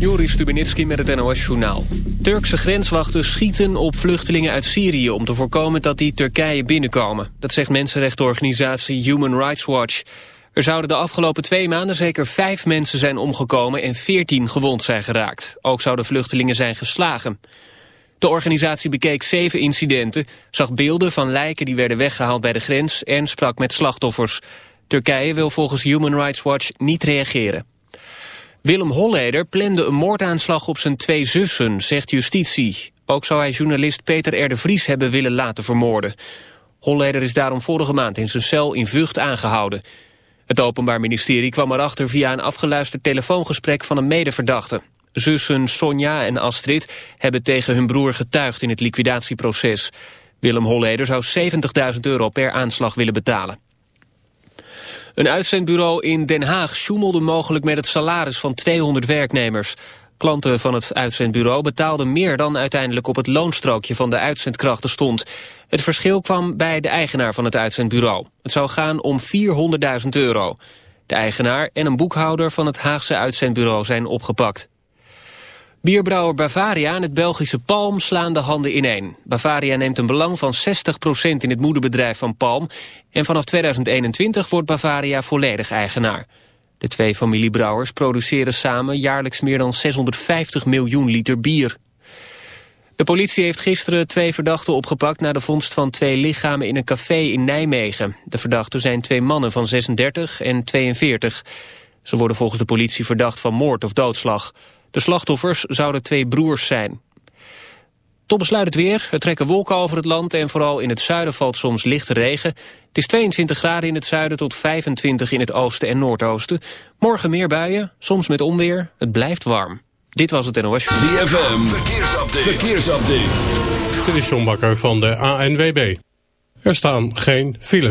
Joris Stubenitski met het NOS-journaal. Turkse grenswachten schieten op vluchtelingen uit Syrië... om te voorkomen dat die Turkije binnenkomen. Dat zegt mensenrechtenorganisatie Human Rights Watch. Er zouden de afgelopen twee maanden zeker vijf mensen zijn omgekomen... en veertien gewond zijn geraakt. Ook zouden vluchtelingen zijn geslagen. De organisatie bekeek zeven incidenten... zag beelden van lijken die werden weggehaald bij de grens... en sprak met slachtoffers. Turkije wil volgens Human Rights Watch niet reageren. Willem Holleder plande een moordaanslag op zijn twee zussen, zegt justitie. Ook zou hij journalist Peter R. Vries hebben willen laten vermoorden. Holleder is daarom vorige maand in zijn cel in Vught aangehouden. Het Openbaar Ministerie kwam erachter via een afgeluisterd telefoongesprek van een medeverdachte. Zussen Sonja en Astrid hebben tegen hun broer getuigd in het liquidatieproces. Willem Holleder zou 70.000 euro per aanslag willen betalen. Een uitzendbureau in Den Haag sjoemelde mogelijk met het salaris van 200 werknemers. Klanten van het uitzendbureau betaalden meer dan uiteindelijk op het loonstrookje van de uitzendkrachten stond. Het verschil kwam bij de eigenaar van het uitzendbureau. Het zou gaan om 400.000 euro. De eigenaar en een boekhouder van het Haagse uitzendbureau zijn opgepakt. Bierbrouwer Bavaria en het Belgische Palm slaan de handen ineen. Bavaria neemt een belang van 60% in het moederbedrijf van Palm... en vanaf 2021 wordt Bavaria volledig eigenaar. De twee familiebrouwers produceren samen jaarlijks meer dan 650 miljoen liter bier. De politie heeft gisteren twee verdachten opgepakt... na de vondst van twee lichamen in een café in Nijmegen. De verdachten zijn twee mannen van 36 en 42. Ze worden volgens de politie verdacht van moord of doodslag... De slachtoffers zouden twee broers zijn. Tot besluit het weer. Er trekken wolken over het land en vooral in het zuiden valt soms lichte regen. Het is 22 graden in het zuiden tot 25 in het oosten en noordoosten. Morgen meer buien, soms met onweer. Het blijft warm. Dit was het NOS. ZFM, verkeersupdate. verkeersupdate. Dit is John Bakker van de ANWB. Er staan geen files.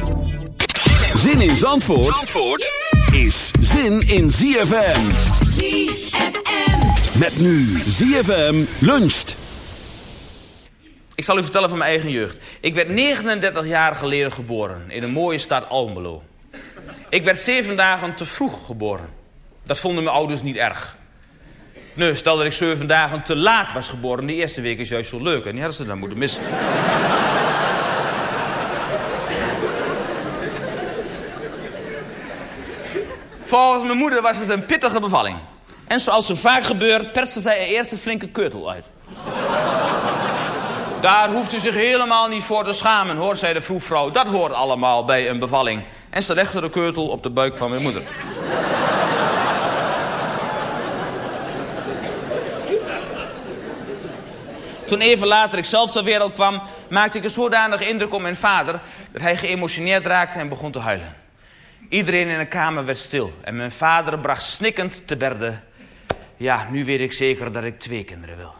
Zin in Zandvoort, Zandvoort is zin in ZFM. ZFM. Met nu ZFM luncht. Ik zal u vertellen van mijn eigen jeugd. Ik werd 39 jaar geleden geboren in een mooie stad Almelo. Ik werd zeven dagen te vroeg geboren. Dat vonden mijn ouders niet erg. Nee, stel dat ik zeven dagen te laat was geboren. De eerste week is juist zo leuk en die hadden ze dan moeten missen. Volgens mijn moeder was het een pittige bevalling. En zoals zo vaak gebeurt, perste zij er eerst een flinke keutel uit. Daar hoeft u zich helemaal niet voor te schamen, hoor, zei de vroegvrouw. Dat hoort allemaal bij een bevalling. En ze legde de keutel op de buik van mijn moeder. Toen even later ik zelf ter wereld kwam, maakte ik een zodanige indruk op mijn vader... dat hij geëmotioneerd raakte en begon te huilen. Iedereen in de kamer werd stil en mijn vader bracht snikkend te berde... Ja, nu weet ik zeker dat ik twee kinderen wil.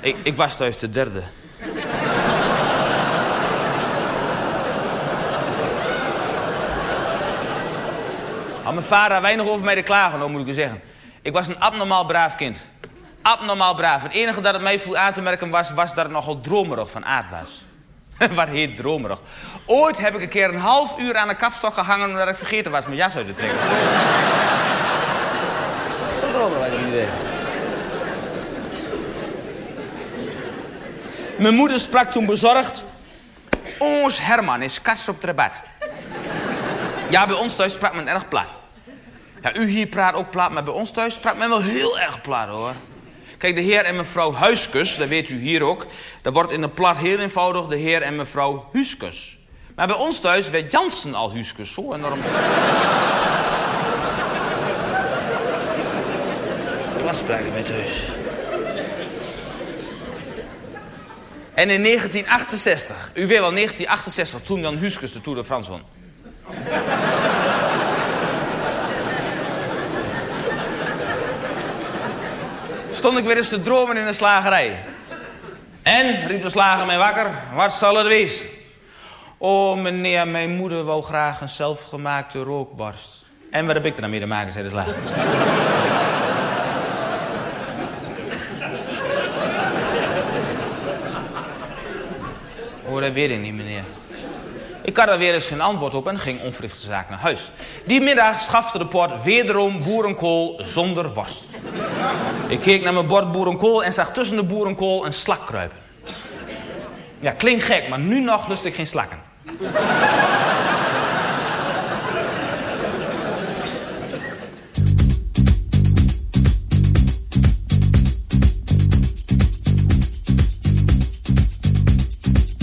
Ik, ik was thuis de derde. Had mijn vader weinig over mij te klagen, moet ik u zeggen. Ik was een abnormaal braaf kind. Abnormaal braaf. Het enige dat het mij viel aan te merken was, was dat het nogal dromerig van aard was. Wat heet dromerig. Ooit heb ik een keer een half uur aan de kapstok gehangen omdat ik vergeten was mijn jas uit te trekken. Zo dromerig was ik niet. Mijn moeder sprak toen bezorgd. Ons Herman is kast op de rabat. Ja, bij ons thuis sprak men erg plat. Ja, u hier praat ook plat, maar bij ons thuis sprak men wel heel erg plat hoor. Kijk, de heer en mevrouw Huiskus, dat weet u hier ook. Dat wordt in de plat heel eenvoudig de heer en mevrouw Huiskus. Maar bij ons thuis werd Jansen al Huiskus. Zo enorm. Wat spraken wij thuis? En in 1968, u weet wel, 1968, toen Jan Huiskus de Tour de France won. Stond ik weer eens te dromen in een slagerij. En, riep de slager mij wakker, wat zal het wezen? Oh meneer, mijn moeder wou graag een zelfgemaakte rookborst. En wat heb ik er dan mee te maken, zei de slager. Oh, dat weet ik niet, meneer. Ik had er weer eens geen antwoord op en ging onverrichte zaak naar huis. Die middag schafte de port wederom boerenkool zonder worst. Ik keek naar mijn bord boerenkool en zag tussen de boerenkool een slak kruipen. Ja, klinkt gek, maar nu nog lust ik geen slakken.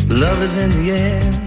Love is in the air.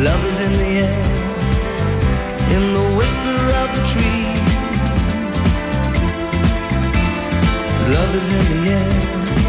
Love is in the air, in the whisper of the tree. Love is in the air,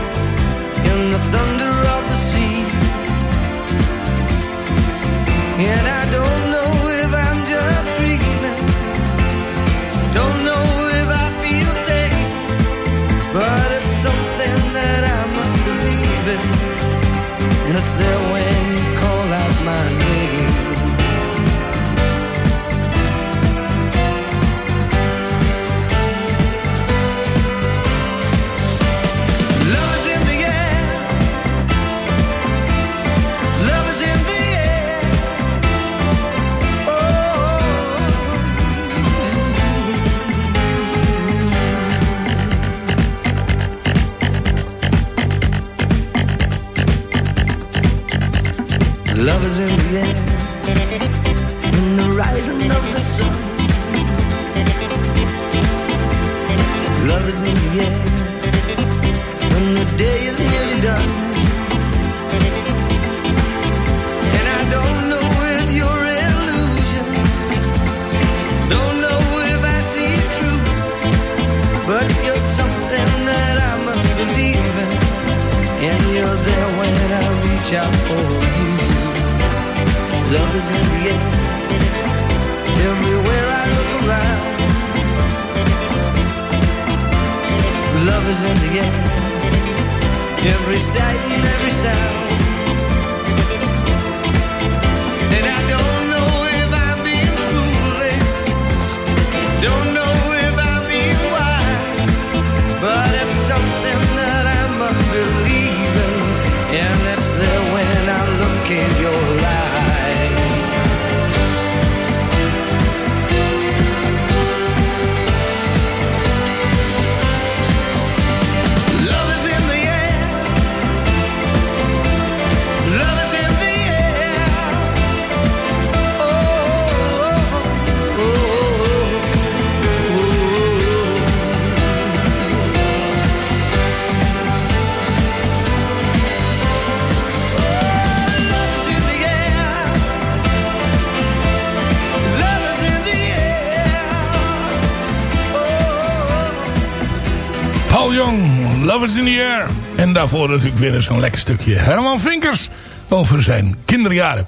In the Air. En daarvoor natuurlijk weer eens een lekker stukje Herman Vinkers over zijn kinderjaren.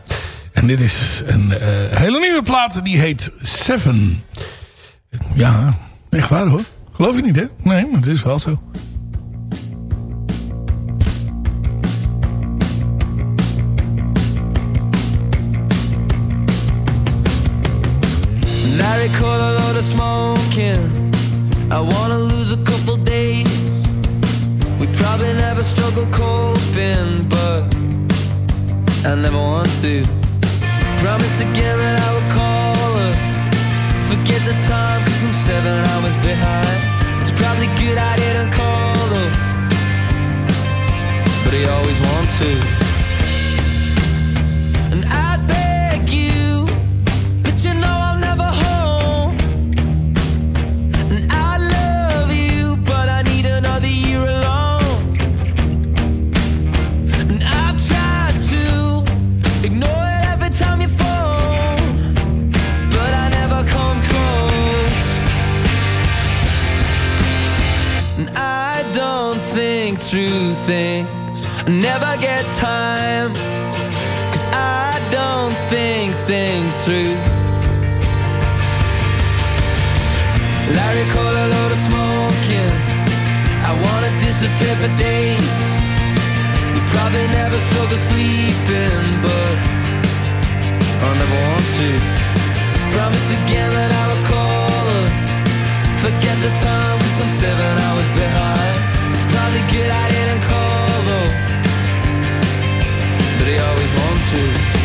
En dit is een eh, hele nieuwe plaat, die heet Seven. Ja, echt waar hoor. Geloof je niet hè? Nee, maar het is wel zo. Recall a lot of smoking. I wanna struggle coping, but I never want to. Promise again that I will call her. Forget the time, cause I'm seven hours behind. It's probably good I didn't call her. But I always want to. Think through things, I never get time. Cause I don't think things through. Larry call a load of smoking. I wanna disappear for days. We probably never spoke of sleeping, but I never want to. Promise again that I will call her. Forget the time, cause I'm seven hours behind. It's probably good I didn't call though. But I always want to.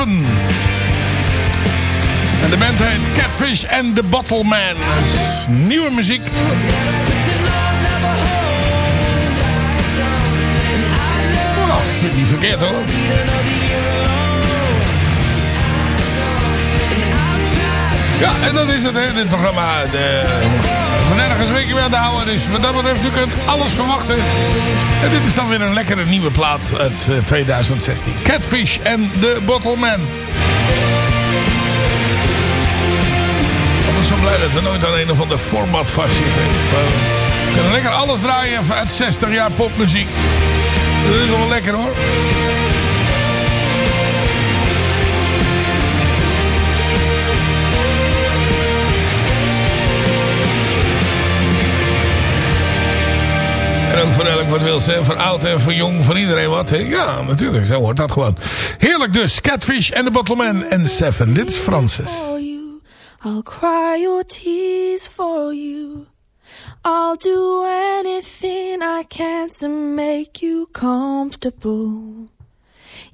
En de band heet Catfish and the Bottle Man. Dus nieuwe muziek. Love Oh, niet verkeerd hoor. Ja, en dat is het hè, dit programma. De, van nergens rekening mee te houden. Dus wat dat betreft, u kunt alles verwachten. En dit is dan weer een lekkere nieuwe plaat uit eh, 2016. Catfish and the Bottle Man. Ik ben zo blij dat we nooit aan een of ander format vastzitten. We kunnen lekker alles draaien uit 60 jaar popmuziek. Dat is wel lekker hoor. En ook voor elk wat wil zijn. Voor oud en voor jong. Voor iedereen wat. Hè? Ja, natuurlijk. Zo hoort dat gewoon. Heerlijk dus. Catfish and the Bottleman en Seven. Dit is Francis. I'll cry your tears for you. I'll do anything I can to make you comfortable.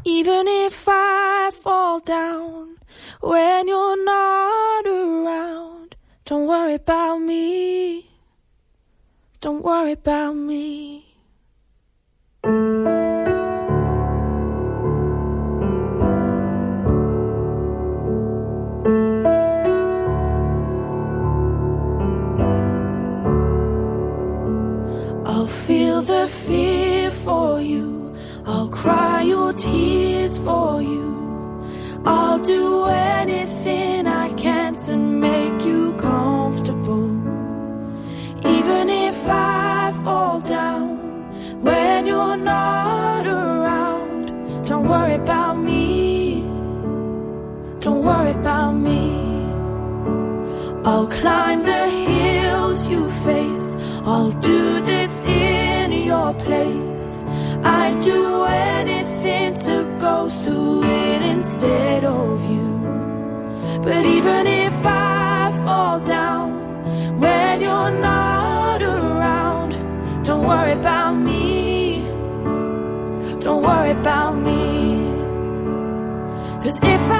Even if I fall down when you're not around, don't worry about me. Don't worry about me. Instead of you. But even if I fall down when you're not around, don't worry about me. Don't worry about me. Cause if I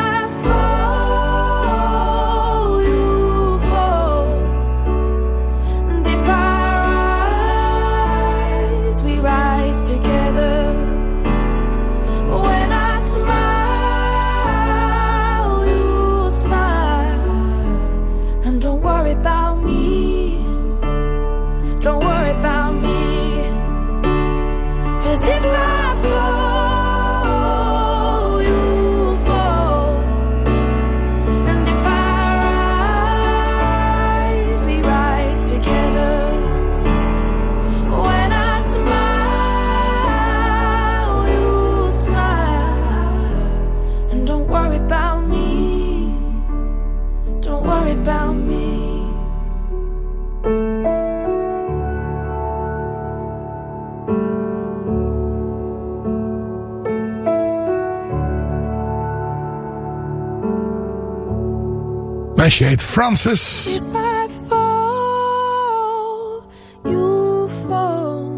Meisje heet Francis. If I fall, you fall.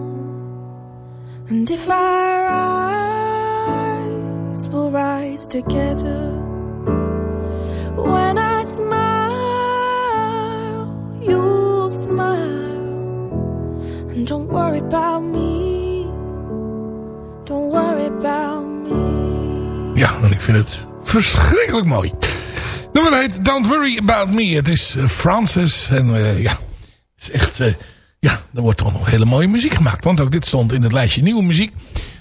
And if I rise, we'll rise together. When I smile, you'll smile. And don't worry about me. Don't worry about me. Ja, en ik vind het verschrikkelijk mooi. Nummer heet Don't Worry About Me. Het is eh, Francis. En eh, ja, is echt... eh, ja, er wordt toch nog hele mooie muziek gemaakt. Want ook dit stond in het lijstje nieuwe muziek.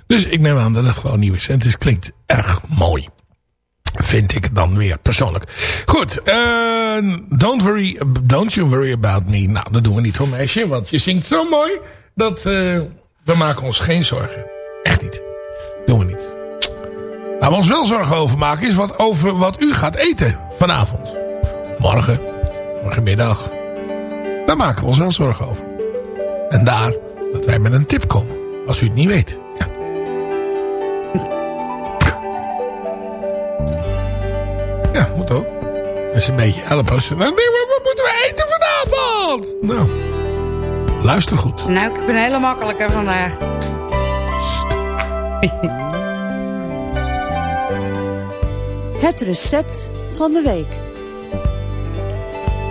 Dus ik neem aan dat het gewoon nieuw is. En het klinkt erg mooi. Vind ik dan weer persoonlijk. Goed, don't, worry, don't you worry about me. Nou, dat doen we niet hoor meisje. Want je zingt zo mooi. Dat we maken ons geen zorgen. Echt niet. Waar we ons wel zorgen over maken is wat, over wat u gaat eten vanavond. Morgen, morgenmiddag. Daar maken we ons wel zorgen over. En daar dat wij met een tip komen. Als u het niet weet. Ja. Ja, moet ook. Dat is een beetje helpen. Denkt, wat moeten we eten vanavond? Nou, luister goed. Nou, ik ben hele makkelijker vandaag. Het recept van de week.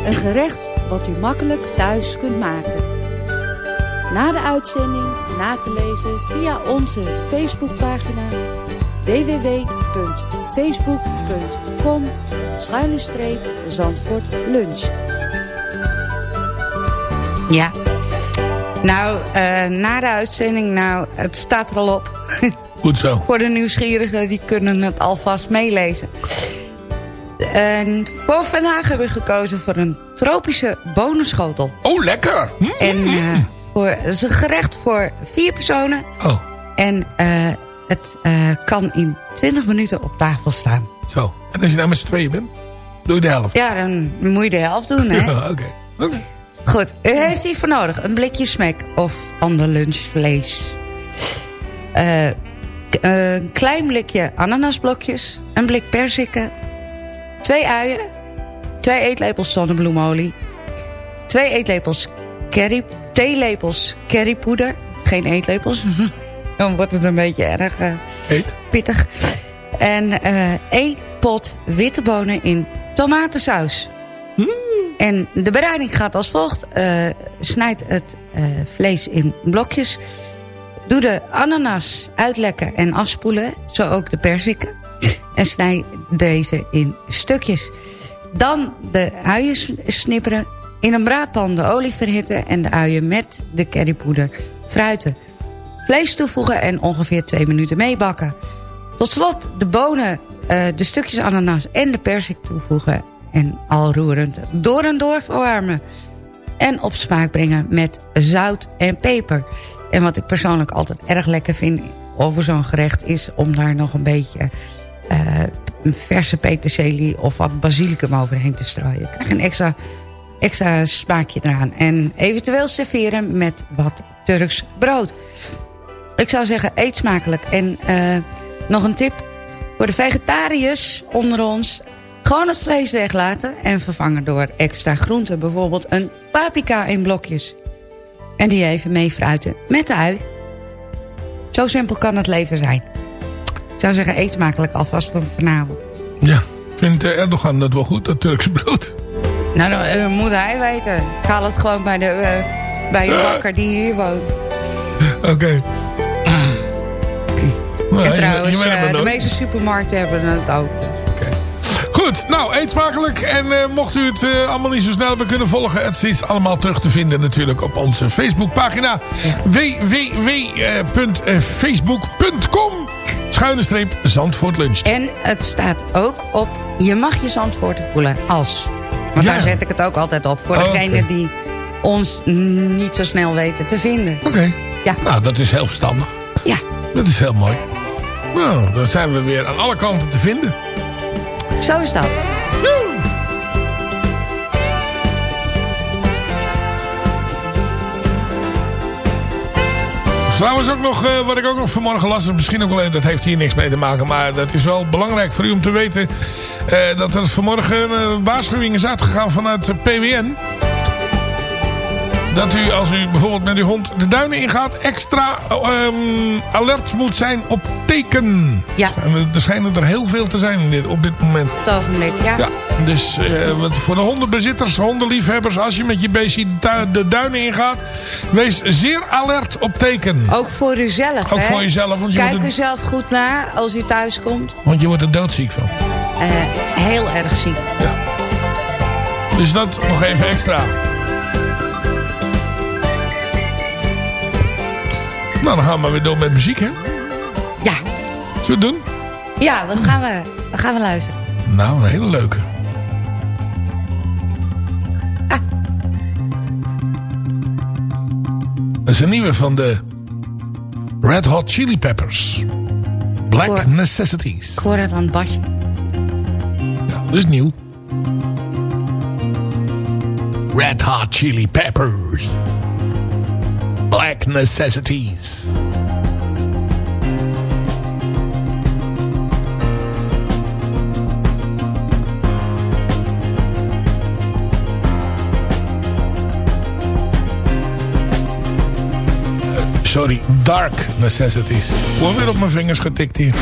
Een gerecht wat u makkelijk thuis kunt maken. Na de uitzending na te lezen via onze Facebookpagina www.facebook.com Zandvoort Lunch. Ja. Nou, eh, na de uitzending, nou, het staat er al op. Goed zo. Voor de nieuwsgierigen, die kunnen het alvast meelezen. En voor vandaag hebben we gekozen voor een tropische bonenschotel. Oh, lekker! Hm? En eh, voor, het is een gerecht voor vier personen. Oh. En eh, het eh, kan in 20 minuten op tafel staan. Zo. En als je nou met z'n tweeën bent, doe je de helft. Ja, dan moet je de helft doen, hè? Oké. Oké. Goed, u heeft hiervoor nodig een blikje smek of ander lunchvlees. Een klein blikje ananasblokjes, een blik perziken, twee uien, twee eetlepels zonnebloemolie, twee eetlepels curry, theelepels currypoeder, geen eetlepels, dan wordt het een beetje erg eh, Eet. pittig. En eh één pot witte bonen in tomatensaus. En de bereiding gaat als volgt. Eh, snijd het vlees in blokjes. Doe de ananas uitlekken en afspoelen. Zo ook de perziken. En snij deze in stukjes. Dan de uien snipperen. In een braadpan de olie verhitten. En de uien met de currypoeder fruiten. Vlees toevoegen en ongeveer twee minuten meebakken. Tot slot de bonen eh, de stukjes ananas en de persik toevoegen... en al roerend door en door verwarmen. En op smaak brengen met zout en peper. En wat ik persoonlijk altijd erg lekker vind over zo'n gerecht... is om daar nog een beetje eh, verse peterselie of wat basilicum overheen te strooien. Ik krijg een extra, extra smaakje eraan. En eventueel serveren met wat Turks brood. Ik zou zeggen, eet smakelijk. En eh, nog een tip voor de vegetariërs onder ons. Gewoon het vlees weglaten en vervangen door extra groenten. Bijvoorbeeld een paprika in blokjes. En die even meefruiten met de ui. Zo simpel kan het leven zijn. Ik zou zeggen, eet smakelijk alvast voor vanavond. Ja, vindt Erdogan dat wel goed, dat Turkse brood? Nou, dan eh, moet hij weten. Ik haal het gewoon bij, de, eh, bij een bakker die hier woont. Oké. Nou, en trouwens, je eh, de meeste supermarkten hebben het ook. Goed, nou, eet smakelijk. En eh, mocht u het eh, allemaal niet zo snel hebben kunnen volgen... het is allemaal terug te vinden natuurlijk op onze Facebookpagina. www.facebook.com Schuine streep Zandvoort Lunch. En het staat ook op, je mag je Zandvoort voelen als. Want Ja. daar zet ik het ook altijd op. Voor Oh, degenen oké. die ons niet zo snel weten te vinden. Oké. Ja. Nou, dat is heel verstandig. Ja. Dat is heel mooi. Nou, dan zijn we weer aan alle kanten te vinden. Zo is dat. Trouwens ook nog, eh, wat ik ook nog vanmorgen las, is misschien ook wel, dat heeft hier niks mee te maken, maar dat is wel belangrijk voor u om te weten, eh, dat er vanmorgen een waarschuwing is uitgegaan vanuit de PWN. Dat u, als u bijvoorbeeld met uw hond de duinen ingaat, extra ehm, alert moet zijn op teken. Ja. Er schijnen er heel veel te zijn in dit, op dit moment. Op het ogenblik, ja. Ja, dus eh, voor de hondenbezitters, hondenliefhebbers, als je met je beestje de duinen ingaat, wees zeer alert op teken. Ook voor uzelf, Ook hè? voor jezelf, want je Kijk er- zelf goed naar als u thuis komt. Want je wordt er doodziek van. Eh, heel erg ziek. Dus dat nog even extra. Nou, dan gaan we weer door met muziek, hè? Ja. Zullen we het doen? Ja, wat gaan we, wat gaan we luisteren? Nou, een hele leuke. Dat is een nieuwe van de Red Hot Chili Peppers. Black Hoor. Necessities. Ik hoor het aan het basje. Ja, dat is nieuw. Red Hot Chili Peppers. Black Necessities. Sorry, Dark Necessities. Gewoon weer op mijn vingers getikt hier.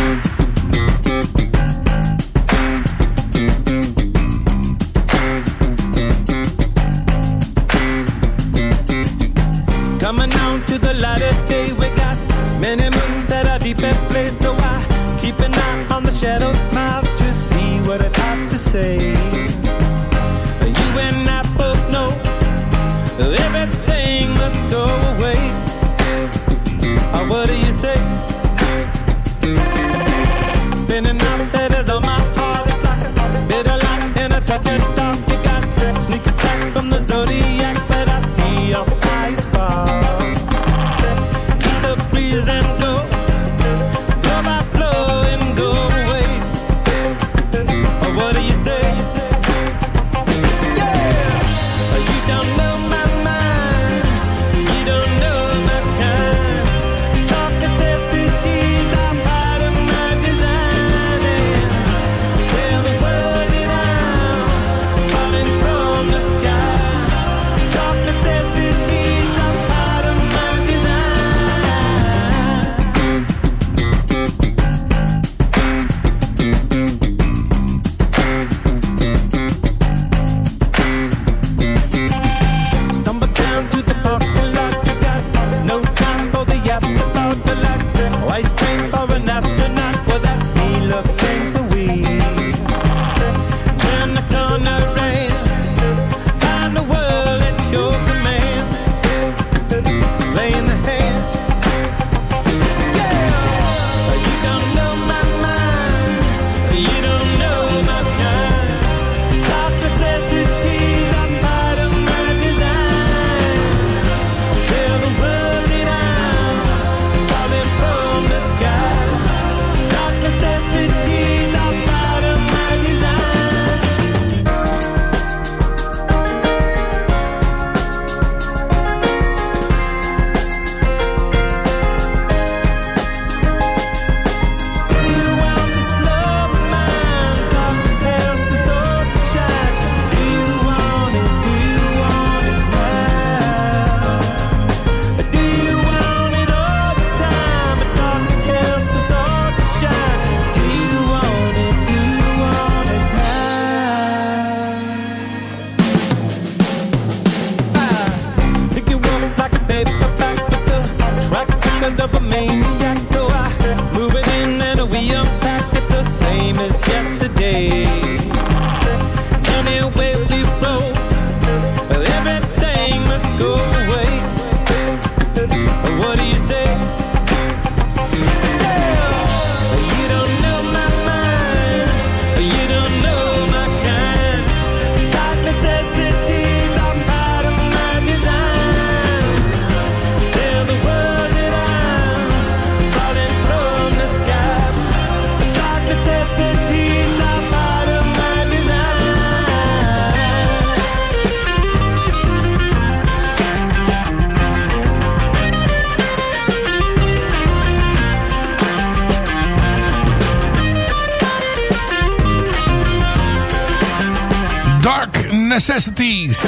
Necessities.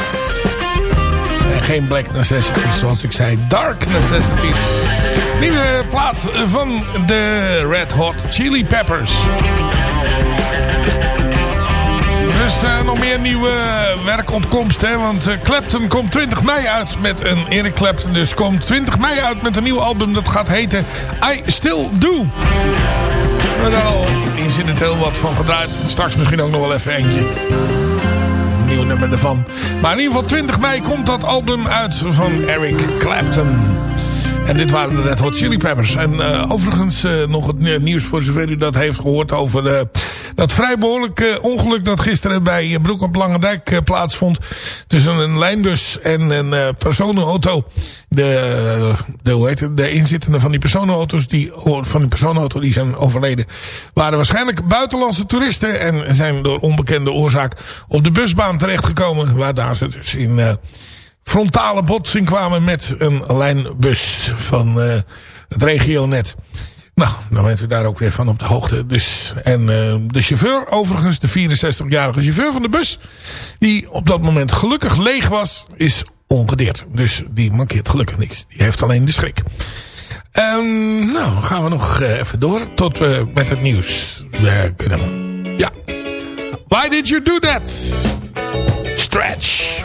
En geen Black Necessities, zoals ik zei. Dark Necessities. Nieuwe plaat van de Red Hot Chili Peppers. Er is eh, nog meer nieuwe werkopkomst, hè. Want eh, Clapton komt 20 mei uit met een... Eric Clapton dus komt 20 mei uit met een nieuw album. Dat gaat heten I Still Do. Hebben daar al incidenteel wat van gedraaid. Straks misschien ook nog wel even eentje nummer ervan. Maar in ieder geval 20 mei komt dat album uit van Eric Clapton. En dit waren de Red Hot Chili Peppers. En eh, overigens eh, nog het nieuws voor zover u dat heeft gehoord over eh, dat vrij behoorlijk ongeluk dat gisteren bij Broek op Langendijk plaatsvond. Tussen een lijnbus en een personenauto. De, de, het, de inzittenden van die personenauto's die, van die personenauto die zijn overleden waren waarschijnlijk buitenlandse toeristen en zijn door onbekende oorzaak op de busbaan terechtgekomen. Waar daar ze dus in frontale botsing kwamen met een lijnbus van uh, het regionet. Nou, dan bent u daar ook weer van op de hoogte. Dus, en uh, de chauffeur, overigens de 64-jarige chauffeur van de bus... die op dat moment gelukkig leeg was, is ongedeerd. Dus die mankeert gelukkig niks. Die heeft alleen de schrik. Um, nou, gaan we nog uh, even door tot we met het nieuws kunnen. Ja. Why did you do that? Stretch.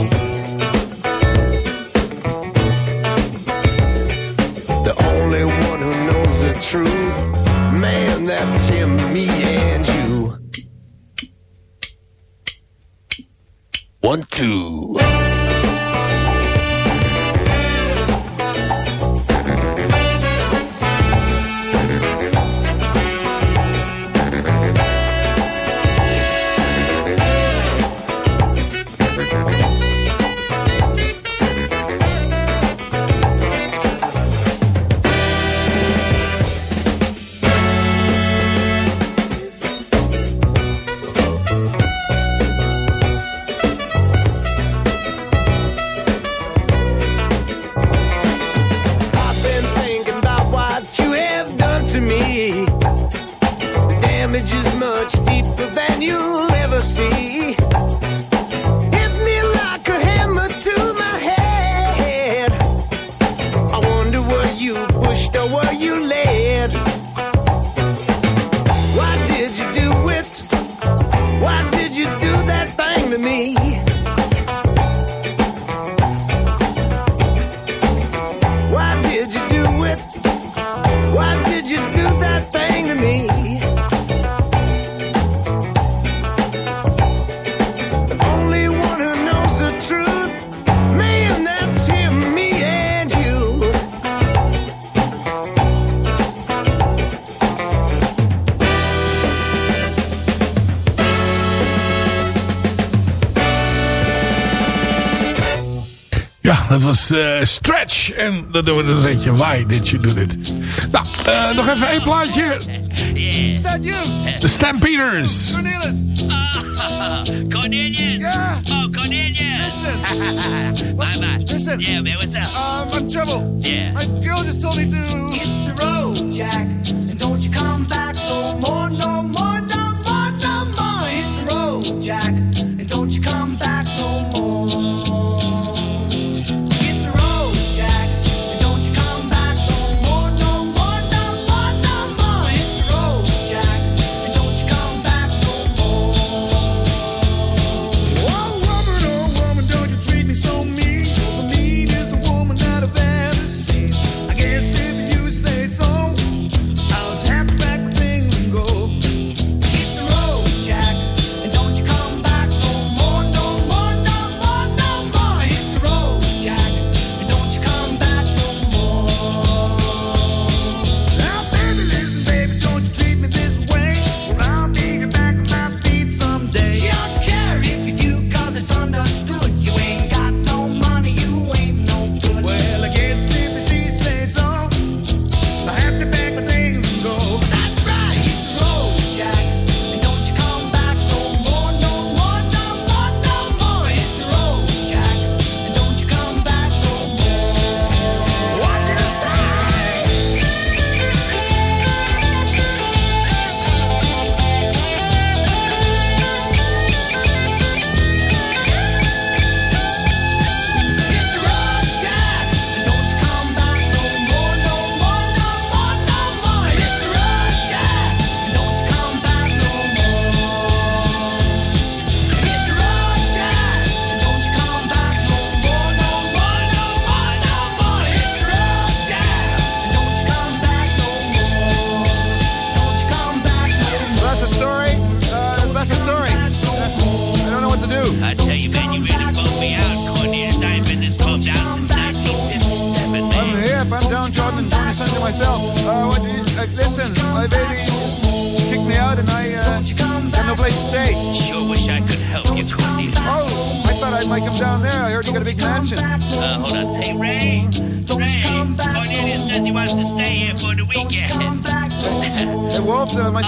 Ja, dat was eh, Stretch. En dat doen we dan weet je, Why Did You Do It? Nou, eh, nog even één plaatje. Is that you? De Stampeders. Cornelius. Cornelius. Yeah. Oh, Cornelius. Listen. Bye bye. Listen. Yeah, man, what's up? Um, I'm trouble. Yeah. My girl just told me to Hit the road, Jack, and don't you come back no more, no more, no more, no more. Hit the road, Jack,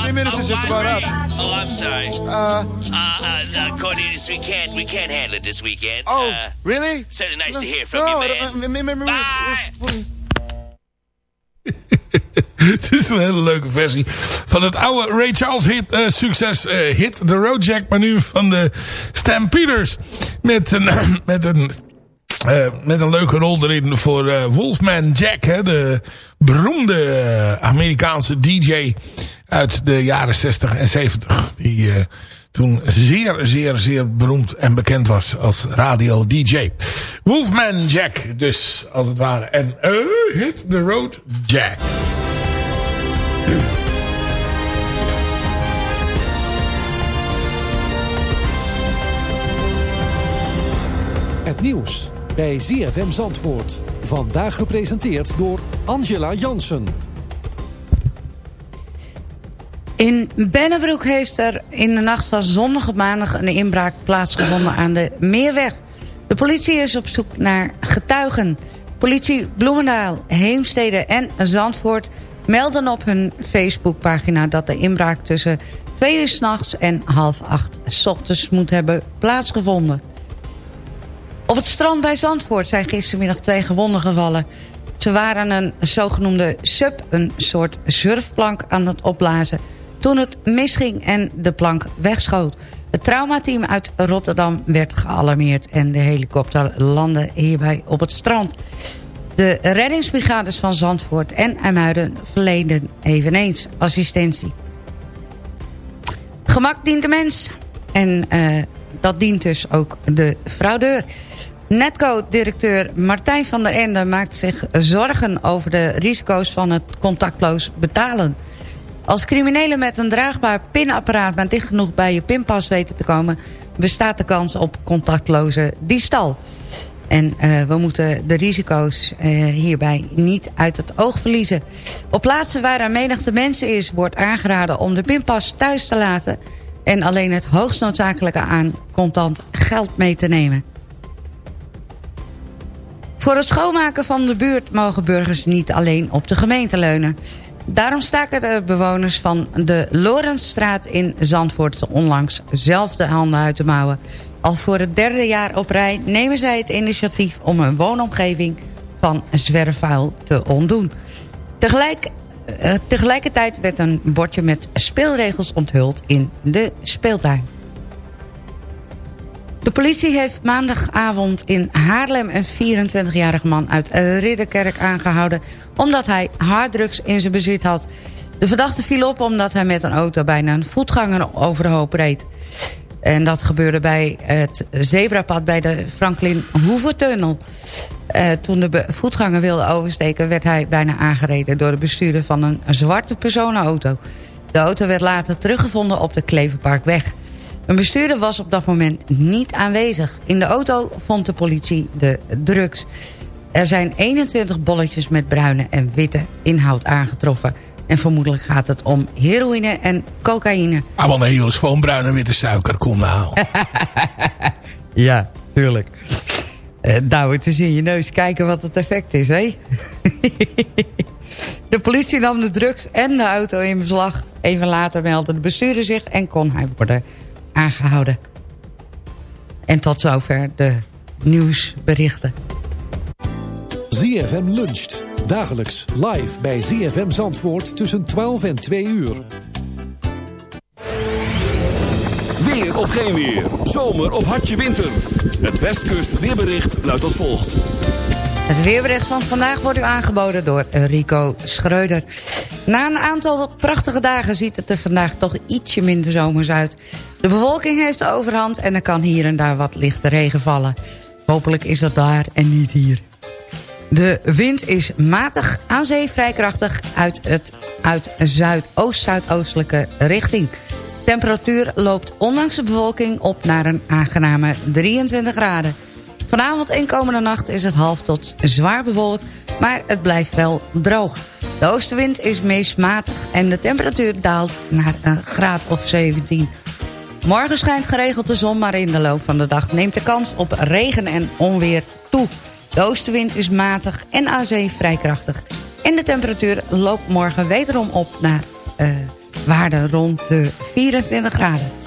Uh, minutes is just about up. Oh, I'm sorry. Uh, Uh, uh, uh, Cornelius, we can't, we can't handle it this weekend. oh, Uh, really? certainly nice to hear from no, you, uh, man. uh, Bye. Het is een hele leuke versie van het oude Ray Charles hit, eh, succes eh, hit The Road Jack. Maar nu van de Stampeders. Met een, met een, eh, met een leuke rol erin voor eh, Wolfman Jack. Hè, de beroemde eh, Amerikaanse DJ uit de jaren 60 en 70. Die eh, toen zeer, zeer, zeer beroemd en bekend was als radio-dj. Wolfman Jack dus, als het ware. En eh, Hit the Road Jack. Het nieuws bij ZFM Zandvoort. Vandaag gepresenteerd door Angela Jansen. In Bennebroek heeft er in de nacht van zondag op maandag een inbraak plaatsgevonden aan de Meerweg. De politie is op zoek naar getuigen. Politie Bloemendaal, Heemstede en Zandvoort melden op hun Facebookpagina dat de inbraak tussen twee uur s'nachts en half acht s ochtends moet hebben plaatsgevonden. Op het strand bij Zandvoort zijn gistermiddag twee gewonden gevallen. Ze waren een zogenoemde sub, een soort surfplank, aan het opblazen... toen het misging en de plank wegschoot. Het traumateam uit Rotterdam werd gealarmeerd... en de helikopter landde hierbij op het strand. De reddingsbrigades van Zandvoort en IJmuiden verlenen eveneens assistentie. Gemak dient de mens. En uh, dat dient dus ook de fraudeur. Netco-directeur Martijn van der Ende maakt zich zorgen over de risico's van het contactloos betalen. Als criminelen met een draagbaar pinapparaat maar dicht genoeg bij je pinpas weten te komen... bestaat de kans op contactloze diefstal. En uh, we moeten de risico's uh, hierbij niet uit het oog verliezen. Op plaatsen waar er menigte mensen is... wordt aangeraden om de pinpas thuis te laten... en alleen het hoogst noodzakelijke aan contant geld mee te nemen. Voor het schoonmaken van de buurt mogen burgers niet alleen op de gemeente leunen. Daarom staken de bewoners van de Lorensstraat in Zandvoort onlangs zelf de handen uit de mouwen. Al voor het derde jaar op rij nemen zij het initiatief om hun woonomgeving van zwerfvuil te ontdoen. Tegelijk, uh, tegelijkertijd werd een bordje met speelregels onthuld in de speeltuin. De politie heeft maandagavond in Haarlem een 24-jarige man uit Ridderkerk aangehouden... omdat hij harddrugs in zijn bezit had. De verdachte viel op omdat hij met een auto bijna een voetganger overhoop reed. En dat gebeurde bij het zebrapad bij de Franklin Hoevertunnel. Uh, toen de voetganger wilde oversteken werd hij bijna aangereden... door de bestuurder van een zwarte personenauto. De auto werd later teruggevonden op de Kleverparkweg... Een bestuurder was op dat moment niet aanwezig. In de auto vond de politie de drugs. Er zijn 21 bolletjes met bruine en witte inhoud aangetroffen. En vermoedelijk gaat het om heroïne en cocaïne. Ah, wel nee, is gewoon bruine en witte suiker. Kom nou. ja, tuurlijk. Uh, nou, het is in je neus kijken wat het effect is, hè? de politie nam de drugs en de auto in beslag. Even later meldde de bestuurder zich en kon hij worden aangehouden. En tot zover de nieuwsberichten. ZFM luncht. Dagelijks live bij ZFM Zandvoort tussen 12 en 2 uur. Weer of geen weer. Zomer of hartje winter. Het Westkust weerbericht luidt als volgt. Het weerbericht van vandaag wordt u aangeboden door Rico Schreuder. Na een aantal prachtige dagen ziet het er vandaag toch ietsje minder zomers uit. De bewolking heeft de overhand en er kan hier en daar wat lichte regen vallen. Hopelijk is dat daar en niet hier. De wind is matig aan zee vrij krachtig uit, het, uit zuidoost-zuidoostelijke richting. Temperatuur loopt ondanks de bewolking op naar een aangename 23 graden. Vanavond en komende nacht is het half tot zwaar bewolkt, maar het blijft wel droog. De oostenwind is meest matig en de temperatuur daalt naar een graad of 17. Morgen schijnt geregeld de zon, maar in de loop van de dag neemt de kans op regen en onweer toe. De oostenwind is matig en aan zee vrij krachtig. En de temperatuur loopt morgen wederom op naar uh, waarde rond de 24 graden.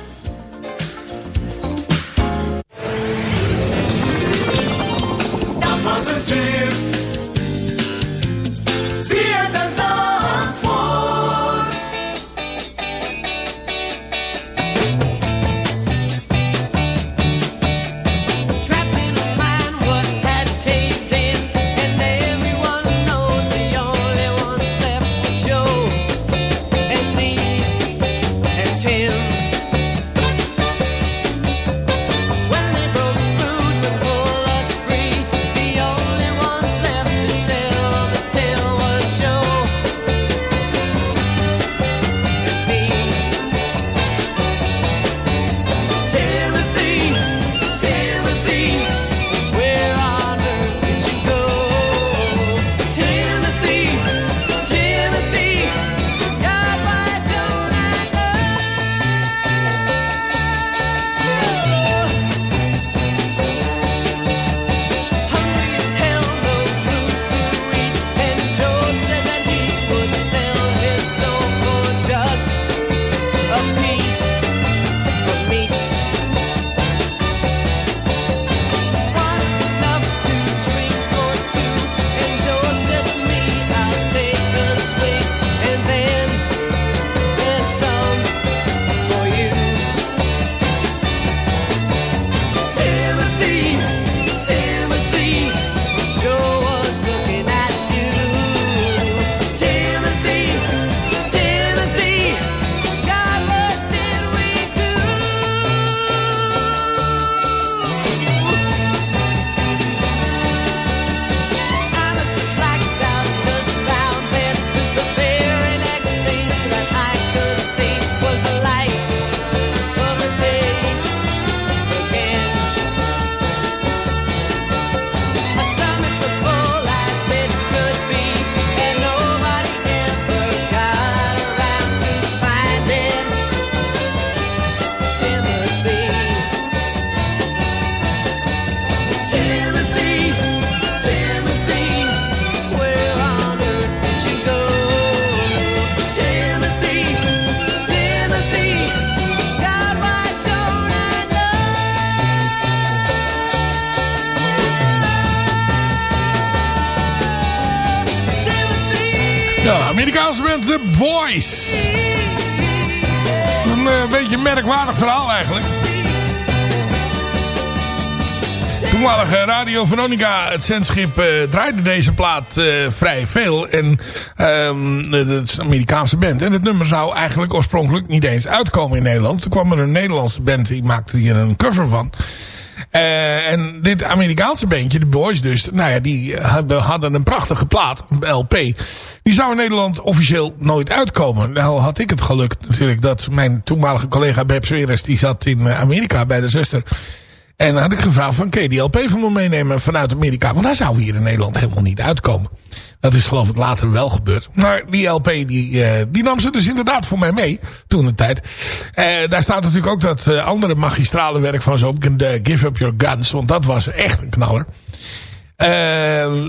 Radio Veronica, het zendschip, eh, draaide deze plaat eh, vrij veel. En ehm het is een Amerikaanse band. En het nummer zou eigenlijk oorspronkelijk niet eens uitkomen in Nederland. Toen kwam er een Nederlandse band, die maakte hier een cover van. Eh, en dit Amerikaanse bandje, de Boys dus, nou ja, die hadden, een prachtige plaat, een LP. Die zou in Nederland officieel nooit uitkomen. Nou had ik het geluk natuurlijk dat mijn toenmalige collega Beb Sweres, die zat in eh, Amerika bij de zuster. En dan had ik gevraagd van, kun die LP van me meenemen vanuit Amerika? Want hij zou hier in Nederland helemaal niet uitkomen. Dat is geloof ik later wel gebeurd. Maar die LP die, eh, die nam ze dus inderdaad voor mij mee. Toen de tijd. Eh, daar staat natuurlijk ook dat eh, andere magistrale werk van zo. Give Up Your Guns. Want dat was echt een knaller. Eh,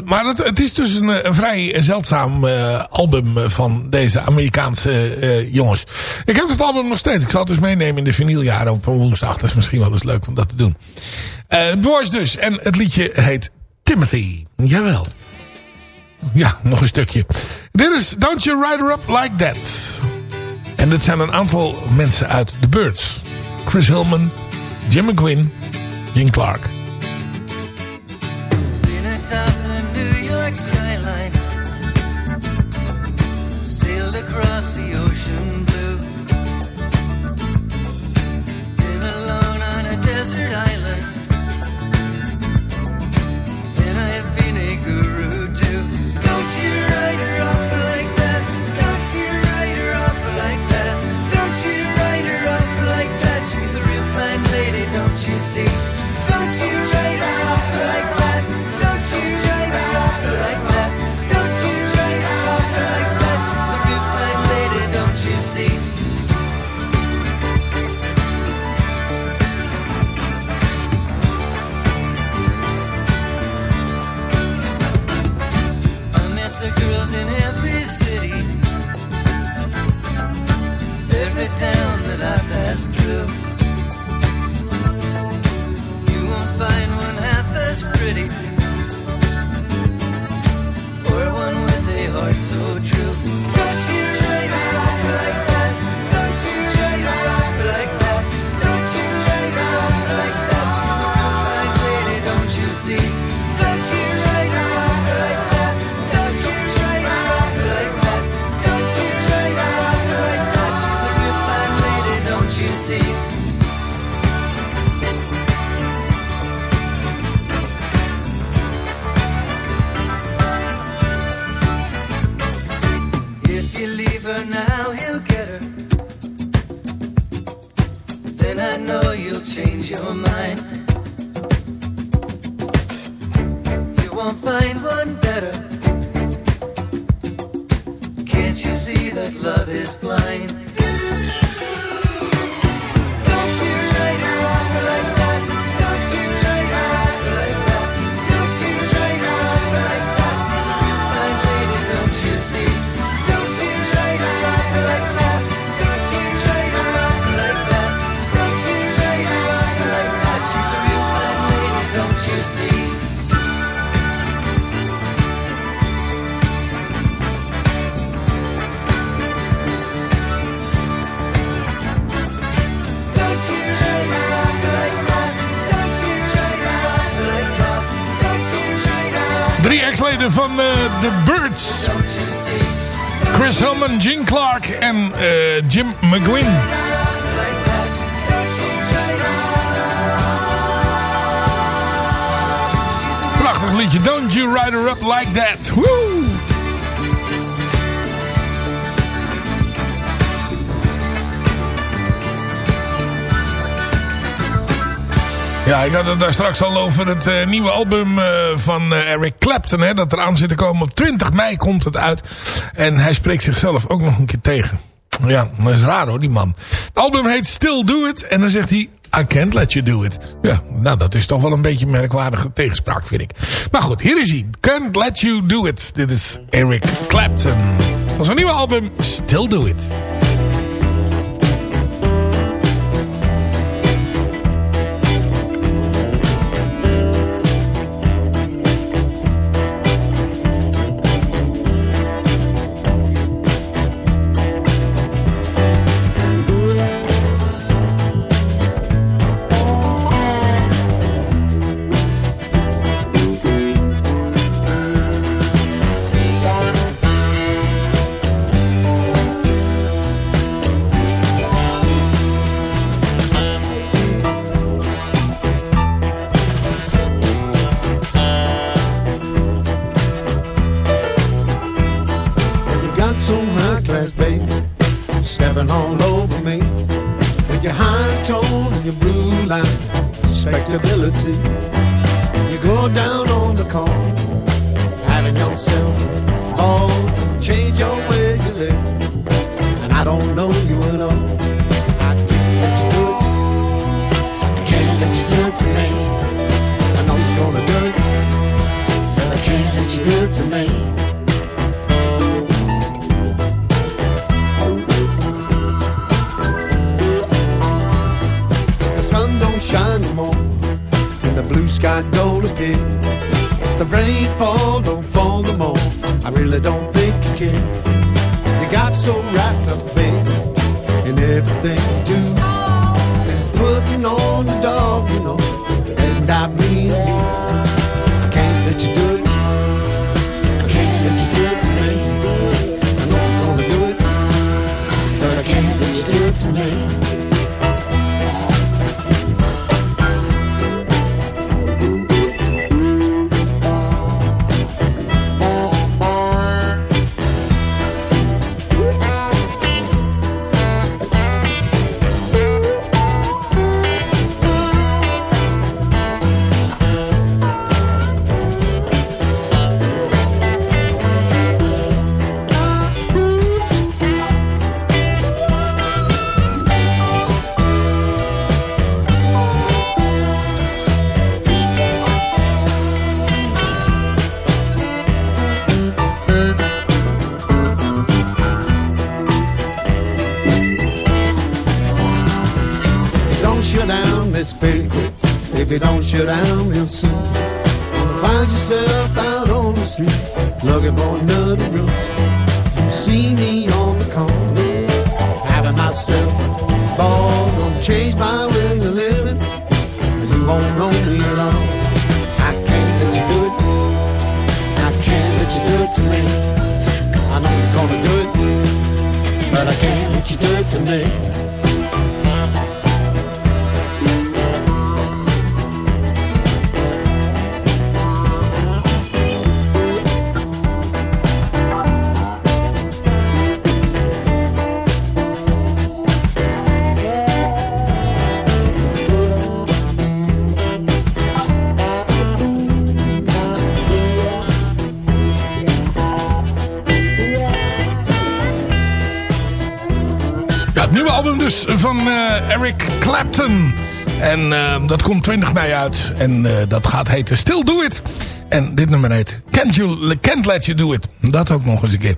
maar het, is dus een, vrij zeldzaam eh, album eh, van deze Amerikaanse eh, jongens. Ik heb het album nog steeds. Ik zal het dus meenemen in de vinyljaren op woensdag. Dat is misschien wel eens leuk om dat te doen. Boys dus. En het liedje heet Timothy. Jawel. Ja, nog een stukje. Dit is Don't You Ride Her Up Like That. En dit zijn een aantal mensen uit The Birds. Chris Hillman, Jim McGuinn, Jim Clark. Skyline, sailed across the ocean ik had het daar straks al over het eh, nieuwe album eh, van eh, Eric Clapton. Hè, dat eraan zit te komen. Op 20 mei komt het uit. En hij spreekt zichzelf ook nog een keer tegen. Ja, dat is raar hoor, die man. Het album heet Still Do It. En dan zegt hij... I can't let you do it. Ja, nou dat is toch wel een beetje een merkwaardige tegenspraak vind ik. Maar goed, hier is hij. Can't let you do it. Dit is Eric Clapton. Van zijn nieuwe album Still Do It. to me. dat komt 20 mei uit. En eh, dat gaat heten Still Do It. En dit nummer heet Can't, you, can't Let You Do It. Dat ook nog eens een keer.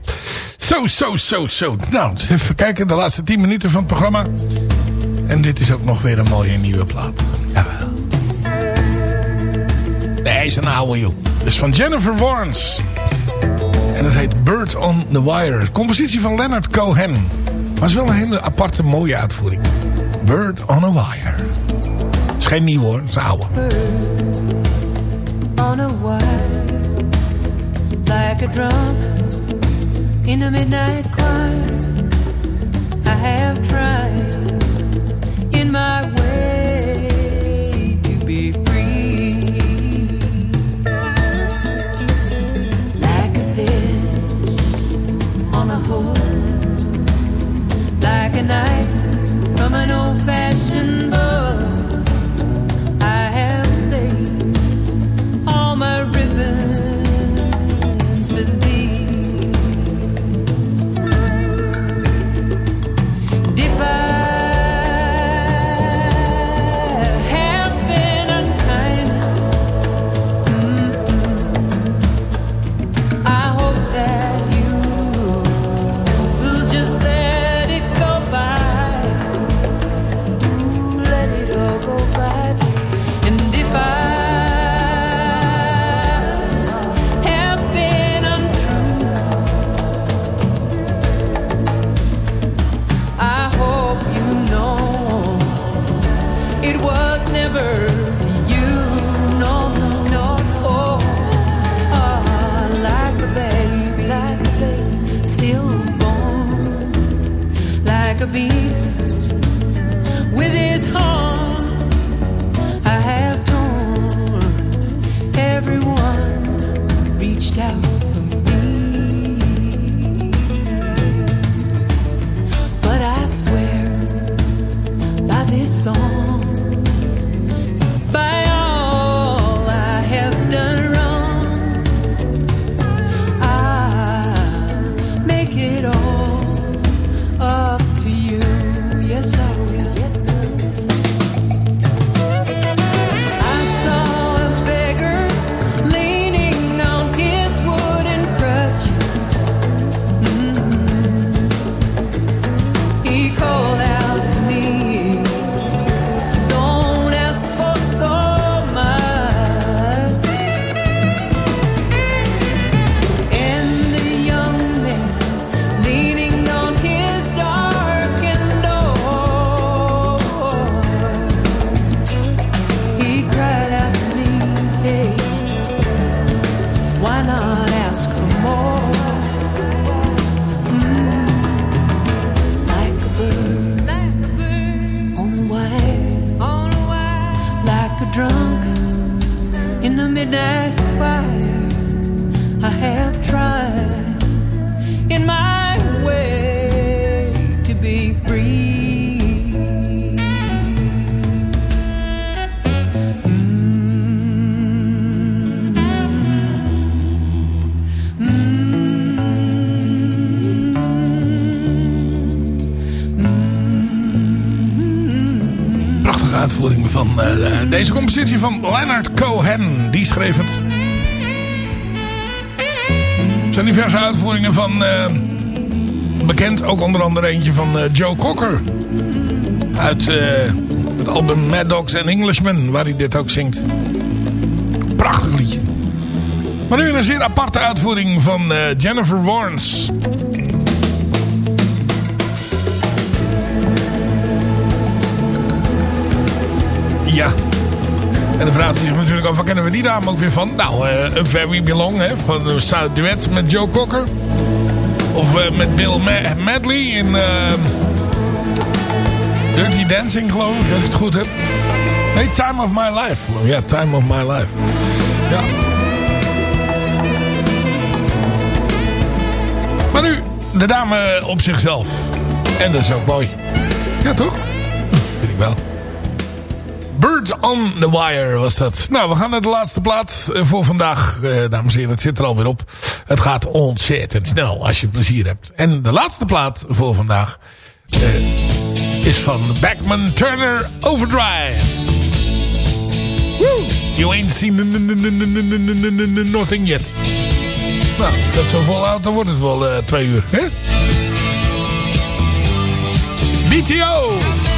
Zo, zo, zo, zo. Nou, even kijken. De laatste 10 minuten van het programma. En dit is ook nog weer een mooie nieuwe plaat. Jawel. Nee, is een oude joh. Dus van Jennifer Warnes. En het heet Bird on the Wire. Compositie van Leonard Cohen. Maar is wel een hele aparte, mooie uitvoering. Bird on a Wire geen nieuw hoor, dat is oude. On a wire, like a drunk in the midnight choir. I have tried in my way to be free. Like a fish on a hook, like a knife from an old fashioned. like a beast with his heart. Eh, deze compositie van Leonard Cohen. Die schreef het. Er zijn diverse uitvoeringen van... eh, bekend ook onder andere eentje van eh, Joe Cocker. Uit het album Mad Dogs and Englishmen. Waar hij dit ook zingt. Prachtig liedje. Maar nu een zeer aparte uitvoering van Jennifer Warnes. Ja. En vraagt hij zich natuurlijk af, waar kennen we die dame ook weer van? Nou, Up Where We Belong, hè, van de South Duet met Joe Cocker. Of eh, met Bill Ma- Medley in eh, Dirty Dancing, geloof ik, als ik het goed heb. Nee, Time of My Life. Ja, Time of My Life. Ja. Maar nu, de dame op zichzelf. En dat is ook mooi. Ja, toch? Vind ik wel. Bird on the Wire was dat. Nou, we gaan naar de laatste plaat eh, voor vandaag. Eh, dames en heren, het zit er alweer op. Het gaat ontzettend snel als je plezier hebt. En de laatste plaat voor vandaag eh, is van Backman Turner Overdrive. Woo! You ain't seen nothing yet. Nou, dat zo volhoudt, dan wordt het wel eh, twee uur. Hè? BTO!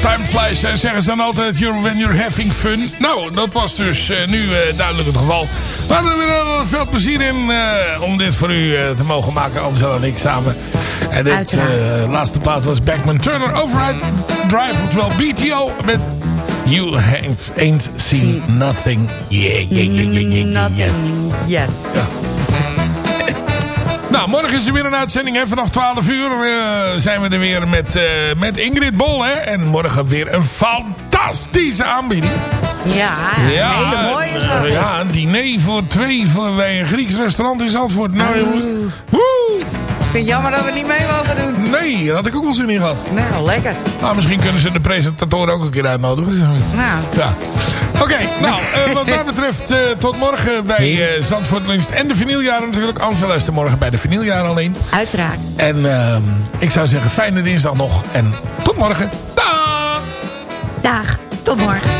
Time flies, zeggen ze dan altijd. You're, when you're having fun. Nou, dat was dus eh, nu eh, duidelijk het geval. We hadden er heel veel plezier in eh, om dit voor u eh, te mogen maken. Angela en ik samen. En dit eh, laatste plaat was Backman Turner Override Drive. Oftewel BTO met You Ain't, ain't Seen Nothing. Yeah, yeah, yeah, yeah, yeah, yeah. Nou, morgen is er weer een uitzending. Hè? Vanaf 12 uur eh, zijn we er weer met, eh, met Ingrid Bol. Hè? En morgen weer een fantastische aanbieding. Ja, Ja, hele mooie ja, een diner voor twee voor, bij een Grieks restaurant in Zandvoort. Nou! Ik vind het jammer dat we niet mee mogen doen. Nee, daar had ik ook wel zin in gehad. Nou, lekker. Nou, misschien kunnen ze de presentatoren ook een keer uitnodigen. Nou. Ja. Oké, nou, eh, wat mij betreft eh, tot morgen bij eh, Zandvoort Lunch. En de vinyljaren natuurlijk. Ansel is er morgen bij de vinyljaren alleen. Uiteraard. En ehm, ik zou zeggen, fijne dinsdag nog. En tot morgen. Dag! Dag, tot morgen.